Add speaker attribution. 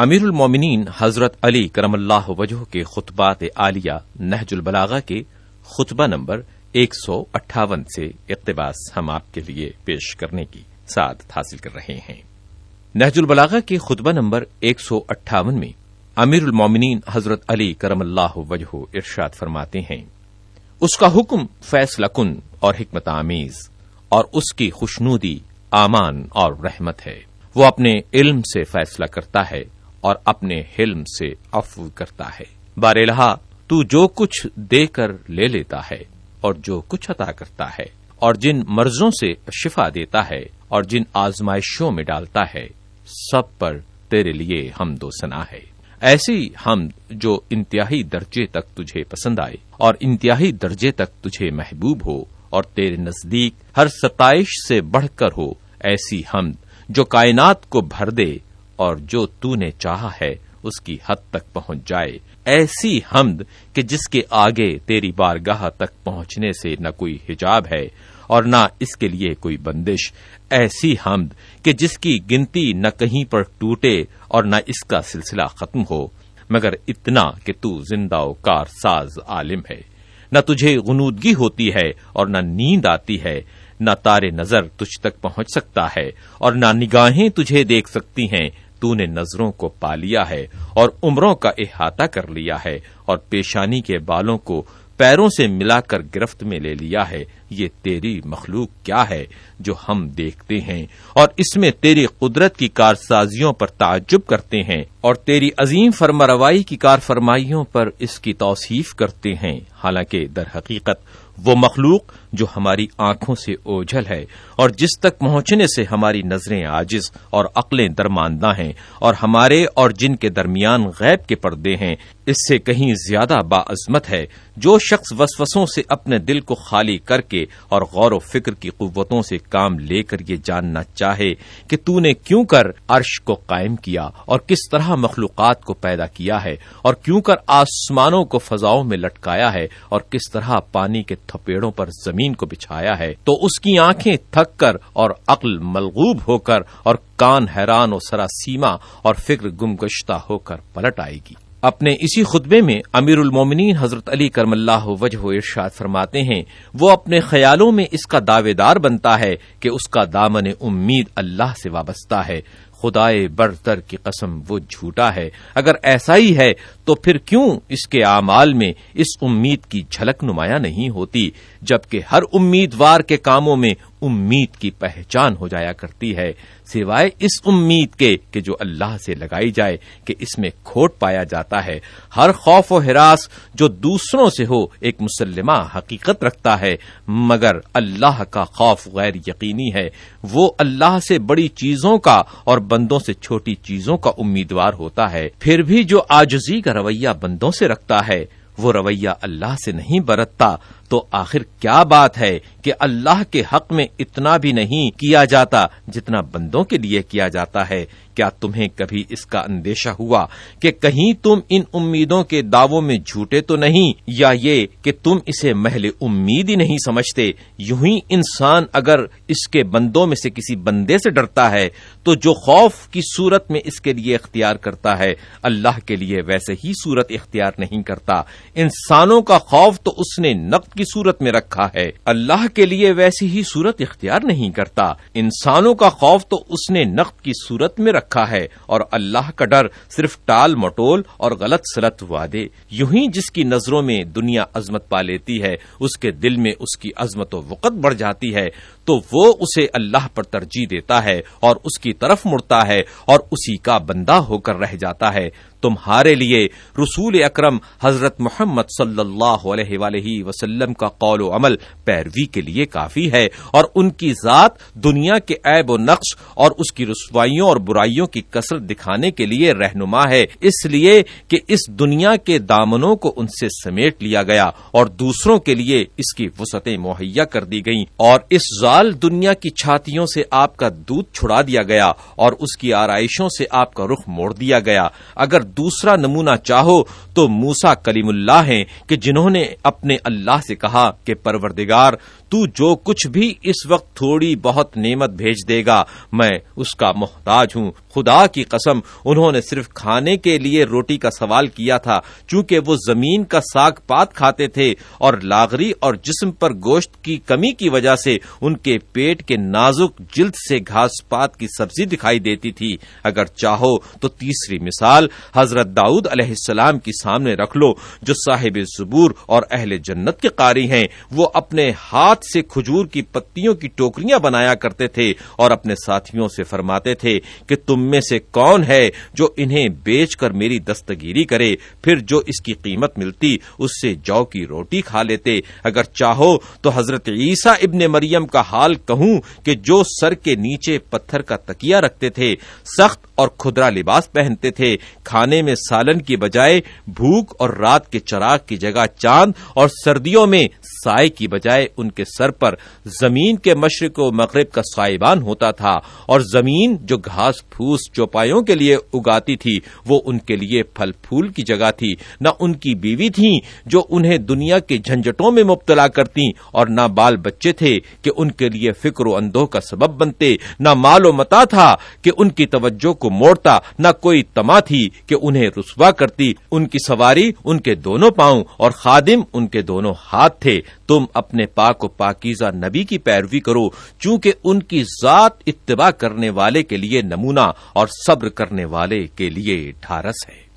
Speaker 1: امیر المومنین حضرت علی کرم اللہ وجہ کے خطبات عالیہ نہج البلاغا کے خطبہ نمبر ایک سو اٹھاون سے اقتباس ہم آپ کے لیے پیش کرنے کی سعادت حاصل کر رہے ہیں۔ نہج البلاغا کے خطبہ نمبر ایک سو اٹھاون میں امیر المومنین حضرت علی کرم اللہ وجہ ارشاد فرماتے ہیں، اس کا حکم فیصلہ کن اور حکمت آمیز اور اس کی خوشنودی امان اور رحمت ہے۔ وہ اپنے علم سے فیصلہ کرتا ہے اور اپنے حلم سے افو کرتا ہے۔ بار الحا تو جو کچھ دے کر لے لیتا ہے اور جو کچھ عطا کرتا ہے، اور جن مرضوں سے شفا دیتا ہے اور جن آزمائشوں میں ڈالتا ہے، سب پر تیرے لیے ہم دو سنا ہے۔ ایسی ہم جو انتہائی درجے تک تجھے پسند آئے اور انتہائی درجے تک تجھے محبوب ہو اور تیرے نزدیک ہر ستائش سے بڑھ کر ہو، ایسی ہم جو کائنات کو بھر دے اور جو تو نے چاہا ہے، اس کی حد تک پہنچ جائے۔ ایسی حمد کہ جس کے آگے تیری بارگاہ تک پہنچنے سے نہ کوئی حجاب ہے اور نہ اس کے لیے کوئی بندش۔ ایسی حمد کہ جس کی گنتی نہ کہیں پر ٹوٹے اور نہ اس کا سلسلہ ختم ہو، مگر اتنا کہ تو زندہ و کار ساز عالم ہے۔ نہ تجھے غنودگی ہوتی ہے اور نہ نیند آتی ہے، نہ تارے نظر تجھ تک پہنچ سکتا ہے اور نہ نگاہیں تجھے دیکھ سکتی ہیں۔ تو نے نظروں کو پا لیا ہے اور عمروں کا احاطہ کر لیا ہے اور پیشانی کے بالوں کو پیروں سے ملا کر گرفت میں لے لیا ہے۔ یہ تیری مخلوق کیا ہے جو ہم دیکھتے ہیں؟ اور اس میں تیری قدرت کی کارسازیوں پر تعجب کرتے ہیں اور تیری عظیم فرماروائی کی کار فرمائیوں پر اس کی توصیف کرتے ہیں۔ حالانکہ در حقیقت وہ مخلوق جو ہماری آنکھوں سے اوجھل ہے اور جس تک پہنچنے سے ہماری نظریں عاجز اور عقلیں درماندہ ہیں اور ہمارے اور جن کے درمیان غیب کے پردے ہیں، اس سے کہیں زیادہ باعظمت ہے۔ جو شخص وسوسوں سے اپنے دل کو خالی کر کے اور غور و فکر کی قوتوں سے کام لے کر یہ جاننا چاہے کہ تو نے کیوں کر عرش کو قائم کیا اور کس طرح مخلوقات کو پیدا کیا ہے اور کیوں کر آسمانوں کو فضاؤں میں لٹکایا ہے اور کس طرح پانی کے تھپیڑوں پر زمین کو بچھایا ہے تو اس کی آنکھیں تھک کر اور عقل ملغوب ہو کر اور کان حیران و سرا سیما اور فکر گمگشتہ ہو کر پلٹ آئے گی۔ اپنے اسی خطبے میں امیر المومنین حضرت علی کرم اللہ وجہ ارشاد فرماتے ہیں، وہ اپنے خیالوں میں اس کا دعوے دار بنتا ہے کہ اس کا دامن امید اللہ سے وابستہ ہے۔ خدائے برتر کی قسم، وہ جھوٹا ہے۔ اگر ایسا ہی ہے تو پھر کیوں اس کے اعمال میں اس امید کی جھلک نمایاں نہیں ہوتی، جبکہ ہر امیدوار کے کاموں میں امید کی پہچان ہو جایا کرتی ہے، سوائے اس امید کے کہ جو اللہ سے لگائی جائے کہ اس میں کھوٹ پایا جاتا ہے۔ ہر خوف و ہراس جو دوسروں سے ہو، ایک مسلمہ حقیقت رکھتا ہے۔ مگر اللہ کا خوف غیر یقینی ہے۔ وہ اللہ سے بڑی چیزوں کا اور بندوں سے چھوٹی چیزوں کا امیدوار ہوتا ہے۔ پھر بھی جو آجزی کا رویہ بندوں سے رکھتا ہے، وہ رویہ اللہ سے نہیں برتتا۔ تو آخر کیا بات ہے کہ اللہ کے حق میں اتنا بھی نہیں کیا جاتا جتنا بندوں کے لیے کیا جاتا ہے؟ کیا تمہیں کبھی اس کا اندیشہ ہوا کہ کہیں تم ان امیدوں کے دعووں میں جھوٹے تو نہیں یا یہ کہ تم اسے محل امید ہی نہیں سمجھتے؟ یوں ہی انسان اگر اس کے بندوں میں سے کسی بندے سے ڈرتا ہے تو جو خوف کی صورت میں اس کے لیے اختیار کرتا ہے، اللہ کے لیے ویسے ہی صورت اختیار نہیں کرتا۔ انسانوں کا خوف تو اس نے نقد کی صورت میں رکھا ہے۔ اللہ کے لیے ویسی ہی صورت اختیار نہیں کرتا۔ انسانوں کا خوف تو اس نے نقد کی صورت میں رکھا ہے اور اللہ کا ڈر صرف ٹال مٹول اور غلط سلط وعدے۔ یوں ہی جس کی نظروں میں دنیا عظمت پا لیتی ہے، اس کے دل میں اس کی عظمت و وقت بڑھ جاتی ہے، تو وہ اسے اللہ پر ترجیح دیتا ہے اور اس کی طرف مڑتا ہے اور اسی کا بندہ ہو کر رہ جاتا ہے۔ تمہارے لیے رسول اکرم حضرت محمد صلی اللہ علیہ وآلہ وسلم کا قول و عمل پیروی کے لیے کافی ہے اور ان کی ذات دنیا کے عیب و نقش اور اس کی رسوائیوں اور برائیوں کی کثرت دکھانے کے لیے رہنما ہے۔ اس لیے کہ اس دنیا کے دامنوں کو ان سے سمیٹ لیا گیا اور دوسروں کے لیے اس کی وسعتیں مہیا کر دی گئیں اور اس زال دنیا کی چھاتیوں سے آپ کا دودھ چھڑا دیا گیا اور اس کی آرائشوں سے آپ کا رخ موڑ دیا گیا۔ اگر دوسرا نمونہ چاہو تو موسا کلیم اللہ ہیں کہ جنہوں نے اپنے اللہ سے کہا کہ پروردگار تو جو کچھ بھی اس وقت تھوڑی بہت نعمت بھیج دے گا، میں اس کا محتاج ہوں۔ خدا کی قسم، انہوں نے صرف کھانے کے لیے روٹی کا سوال کیا تھا، چونکہ وہ زمین کا ساگ پات کھاتے تھے اور لاغری اور جسم پر گوشت کی کمی کی وجہ سے ان کے پیٹ کے نازک جلد سے گھاس پات کی سبزی دکھائی دیتی تھی۔ اگر چاہو تو تیسری مثال حضرت داؤد علیہ السلام کی سامنے رکھ لو، جو صاحب زبور اور اہل جنت کے قاری ہیں۔ وہ اپنے ہاتھ سے کھجور کی پتیوں کی ٹوکریاں بنایا کرتے تھے اور اپنے ساتھیوں سے فرماتے تھے کہ تم میں سے کون ہے جو انہیں بیچ کر میری دستگیری کرے، پھر جو اس کی قیمت ملتی اس سے جو کی روٹی کھا لیتے۔ اگر چاہو تو حضرت عیسیٰ ابن مریم کا حال کہوں کہ جو سر کے نیچے پتھر کا تکیا رکھتے تھے، سخت اور کھدرا لباس پہنتے تھے، کھانے میں سالن کی بجائے بھوک اور رات کے چراغ کی جگہ چاند اور سردیوں میں سائے کی بجائے ان کے سر پر زمین کے مشرق و مغرب کا سائبان ہوتا تھا اور زمین جو گھاس پھوس چوپایوں کے لیے اگاتی تھی، وہ ان کے لیے پھل پھول کی جگہ تھی۔ نہ ان کی بیوی تھی جو انہیں دنیا کے جھنجٹوں میں مبتلا کرتی اور نہ بال بچے تھے کہ ان کے لیے فکر و اندوہ کا سبب بنتے۔ نہ مال و متا تھا کہ ان کی توجہ کو موڑتا۔ نہ کوئی تما تھی کہ انہیں رسوا کرتی۔ ان کی سواری ان کے دونوں پاؤں اور خادم ان کے دونوں ہاتھ تھے۔ تم اپنے پاک و پاکیزہ نبی کی پیروی کرو، چونکہ ان کی ذات اتباع کرنے والے کے لیے نمونہ اور صبر کرنے والے کے لیے ڈھارس ہے۔